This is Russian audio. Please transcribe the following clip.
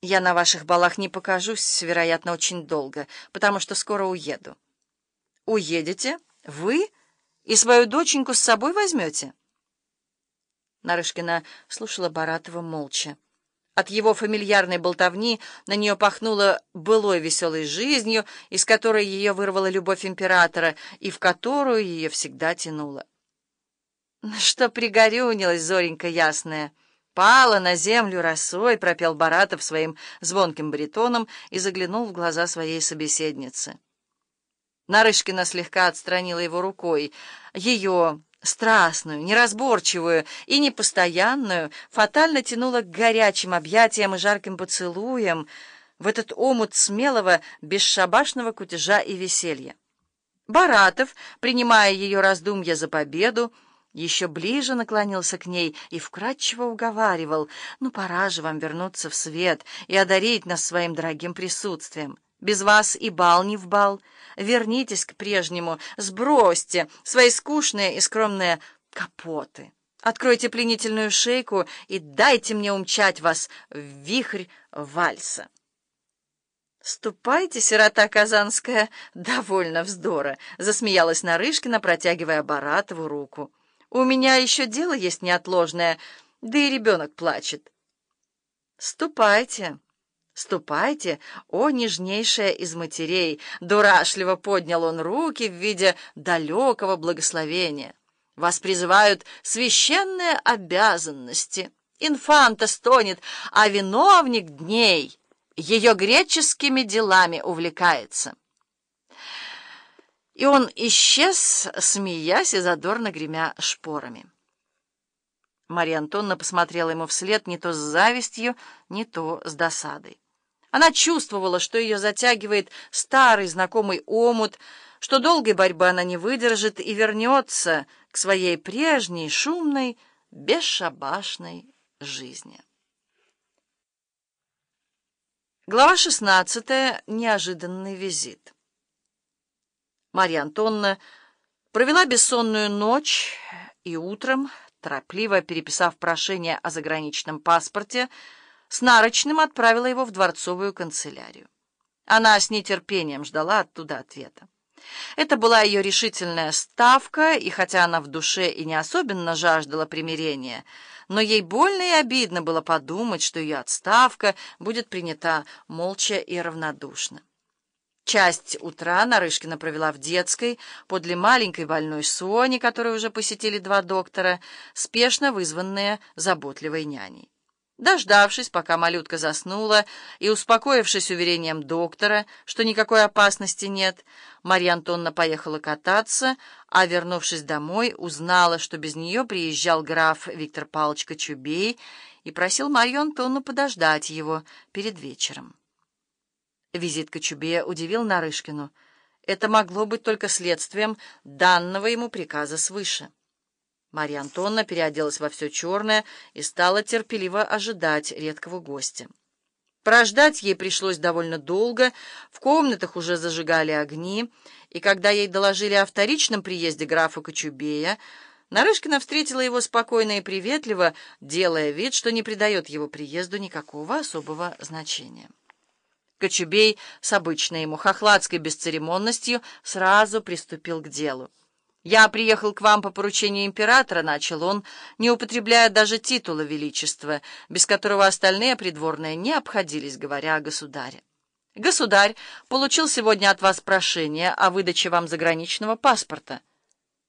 Я на ваших балах не покажусь, вероятно, очень долго, потому что скоро уеду. Уедете? Вы? И свою доченьку с собой возьмете? Нарышкина слушала Баратова молча. От его фамильярной болтовни на нее пахнуло былой веселой жизнью, из которой ее вырвала любовь императора и в которую ее всегда тянуло. Что пригорюнилась Зоренька ясная — Пала на землю росой, пропел Баратов своим звонким баритоном и заглянул в глаза своей собеседницы. Нарышкина слегка отстранила его рукой. Ее, страстную, неразборчивую и непостоянную, фатально тянула к горячим объятиям и жарким поцелуям в этот омут смелого, бесшабашного кутежа и веселья. Баратов, принимая ее раздумья за победу, еще ближе наклонился к ней и вкратчиво уговаривал, «Ну, пора же вам вернуться в свет и одарить нас своим дорогим присутствием. Без вас и бал не в бал. Вернитесь к прежнему, сбросьте свои скучные и скромные капоты. Откройте пленительную шейку и дайте мне умчать вас в вихрь вальса». «Ступайте, сирота казанская, довольно вздора», — засмеялась Нарышкина, протягивая Баратову руку. У меня еще дело есть неотложное, да и ребенок плачет. Ступайте, ступайте, о нежнейшая из матерей! Дурашливо поднял он руки в виде далекого благословения. Вас призывают священные обязанности. Инфанта стонет, а виновник дней ее греческими делами увлекается и он исчез, смеясь и задорно гремя шпорами. Марья Антонна посмотрела ему вслед не то с завистью, не то с досадой. Она чувствовала, что ее затягивает старый знакомый омут, что долгой борьбы она не выдержит и вернется к своей прежней, шумной, бесшабашной жизни. Глава шестнадцатая. Неожиданный визит. Марья Антонна провела бессонную ночь и утром, торопливо переписав прошение о заграничном паспорте, с нарочным отправила его в дворцовую канцелярию. Она с нетерпением ждала оттуда ответа. Это была ее решительная ставка, и хотя она в душе и не особенно жаждала примирения, но ей больно и обидно было подумать, что ее отставка будет принята молча и равнодушно. Часть утра Нарышкина провела в детской, подле маленькой больной Сони, которую уже посетили два доктора, спешно вызванные заботливой няней. Дождавшись, пока малютка заснула, и успокоившись уверением доктора, что никакой опасности нет, Марья Антонна поехала кататься, а, вернувшись домой, узнала, что без нее приезжал граф Виктор Павлович Кочубей и просил Марью Антонну подождать его перед вечером. Визит Кочубея удивил Нарышкину. Это могло быть только следствием данного ему приказа свыше. Марья Антонна переоделась во все черное и стала терпеливо ожидать редкого гостя. Прождать ей пришлось довольно долго, в комнатах уже зажигали огни, и когда ей доложили о вторичном приезде графа Кочубея, Нарышкина встретила его спокойно и приветливо, делая вид, что не придает его приезду никакого особого значения. Кочубей с обычной ему хохладской бесцеремонностью сразу приступил к делу. «Я приехал к вам по поручению императора», — начал он, не употребляя даже титула величества, без которого остальные придворные не обходились, говоря о государе. «Государь получил сегодня от вас прошение о выдаче вам заграничного паспорта».